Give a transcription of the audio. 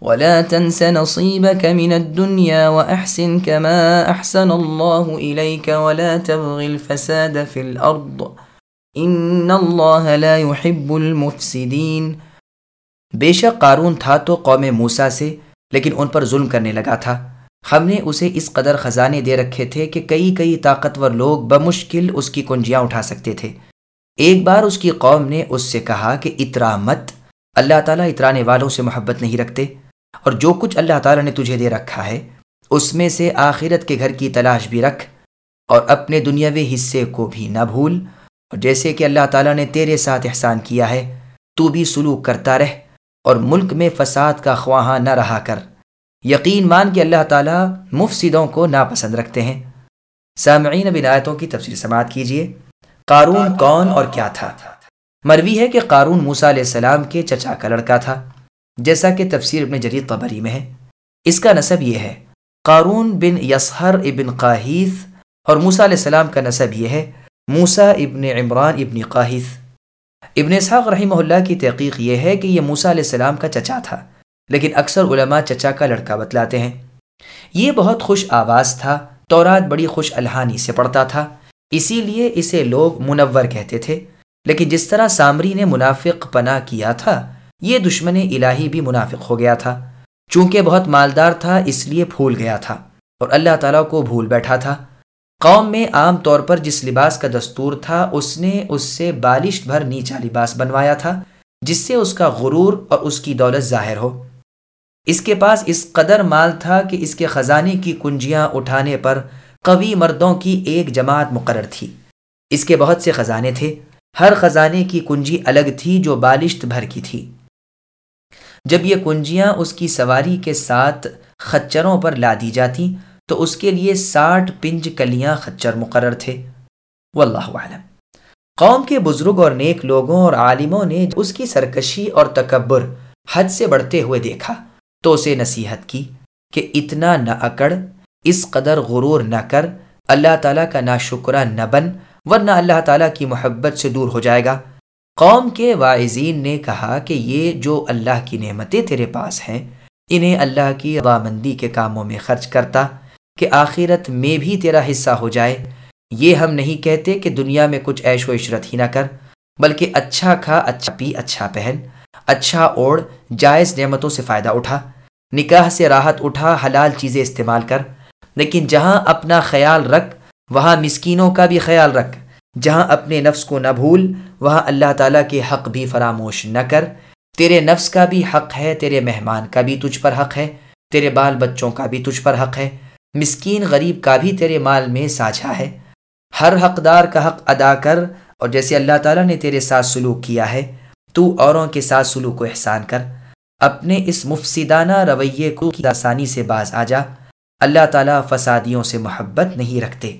ولا تنس نصيبك من الدنيا وأحسن كما أحسن الله إليك ولا تبغ الفساد في الأرض. إن الله لا يحب المفسدين. بے شک قارون تھا تو قوم موسیٰ سے، لیکن ان پر ظلم کرنے لگا تھا۔ ہم نے اسے اس قدر خزانے دے رکھے تھے کہ کئی کئی طاقتور لوگ بمشکل اس کی کنجیاں اٹھا سکتے تھے۔ ایک بار اس کی قوم نے اس سے کہا کہ اترا مت، اللہ تعالیٰ اترانے والوں سے محبت نہیں رکھتے۔ اور جو کچھ اللہ تعالیٰ نے تجھے دے رکھا ہے، اس میں سے آخرت کے گھر کی تلاش بھی رکھ اور اپنے دنیاوی حصے کو بھی نہ بھول۔ اور جیسے کہ اللہ تعالیٰ نے تیرے ساتھ احسان کیا ہے، تو بھی سلوک کرتا رہ اور ملک میں فساد کا خواہاں نہ رہا کر۔ یقین مان کہ اللہ تعالیٰ مفسدوں کو ناپسند رکھتے ہیں۔ سامعین بن آیتوں کی تفصیل سماعت کیجیے۔ قارون کون اور کیا تھا؟ مروی ہے کہ قارون موسا علیہ السلام کے چچا کا لڑکا تھا۔ جیسا کہ تفسیر ابن جرید قبری میں ہے۔ اس کا نصب یہ ہے، قارون بن یسحر ابن قاہیث اور موسا علیہ السلام کا نصب یہ ہے موسا ابن عمران ابن قاہیث ابن اسحاق رحمہ اللہ کی تحقیق یہ ہے کہ یہ موسا علیہ السلام کا چچا تھا، لیکن اکثر علماء چچا کا لڑکا بتلاتے ہیں۔ یہ بہت خوش آواز تھا، تورات بڑی خوش الحانی سے پڑھتا تھا، اسی لیے اسے لوگ منور کہتے تھے۔ لیکن جس طرح سامری نے منافق پناہ کیا تھا یہ دشمن الہی بھی منافق ہو گیا تھا۔ چونکہ بہت مالدار تھا، اس لیے پھول گیا تھا اور اللہ تعالیٰ کو بھول بیٹھا تھا۔ قوم میں عام طور پر جس لباس کا دستور تھا، اس نے اس سے بالش بھر نیچا لباس بنوایا تھا، جس سے اس کا غرور اور اس کی دولت ظاہر ہو۔ اس کے پاس اس قدر مال تھا کہ اس کے خزانے کی کنجیاں اٹھانے پر قوی مردوں کی ایک جماعت مقرر تھی۔ اس کے بہت سے خزانے تھے۔ ہر خزانے کی کنجی الگ تھی جو بالشت بھر کی تھی۔ جب یہ کنجیاں اس کی سواری کے ساتھ خچروں پر لا دی جاتی، تو اس کے لیے ساٹھ پنج کلیاں خچر مقرر تھے۔ واللہ عالم قوم کے بزرگ اور نیک لوگوں اور عالموں نے اس کی سرکشی اور تکبر حد سے بڑھتے ہوئے دیکھا، تو اسے نصیحت کی کہ اتنا نہ اکڑ، اس قدر غرور نہ کر، اللہ تعالیٰ کا نا شکرہ نہ بن، ورنہ اللہ تعالیٰ کی محبت سے دور ہو جائے گا۔ قوم کے واعظین نے کہا کہ یہ جو اللہ کی نعمتیں تیرے پاس ہیں، انہیں اللہ کی رضامندی کے کاموں میں خرچ کرتا کہ آخرت میں بھی تیرا حصہ ہو جائے۔ یہ ہم نہیں کہتے کہ دنیا میں کچھ عیش و عشرت ہی نہ کر، بلکہ اچھا کھا اچھا پی اچھا پہن اچھا اوڑھ، جائز نعمتوں سے فائدہ اٹھا، نکاح سے راحت اٹھا، حلال چیزیں استعمال کر، لیکن جہاں اپنا خیال رکھ، وہاں مسکینوں کا بھی خیال رکھ۔ جہاں اپنے نفس کو نہ بھول، وہاں اللہ تعالیٰ کے حق بھی فراموش نہ کر۔ تیرے نفس کا بھی حق ہے، تیرے مہمان کا بھی تجھ پر حق ہے، تیرے بال بچوں کا بھی تجھ پر حق ہے۔ مسکین غریب کا بھی تیرے مال میں ساجھا ہے۔ ہر حقدار کا حق ادا کر، اور جیسے اللہ تعالیٰ نے تیرے ساتھ سلوک کیا ہے، تو اوروں کے ساتھ سلوک و احسان کر۔ اپنے اس مفسدانہ رویے کو آسانی سے باز آ جا۔ اللہ تعالیٰ فسادیوں سے محبت نہیں رکھتے۔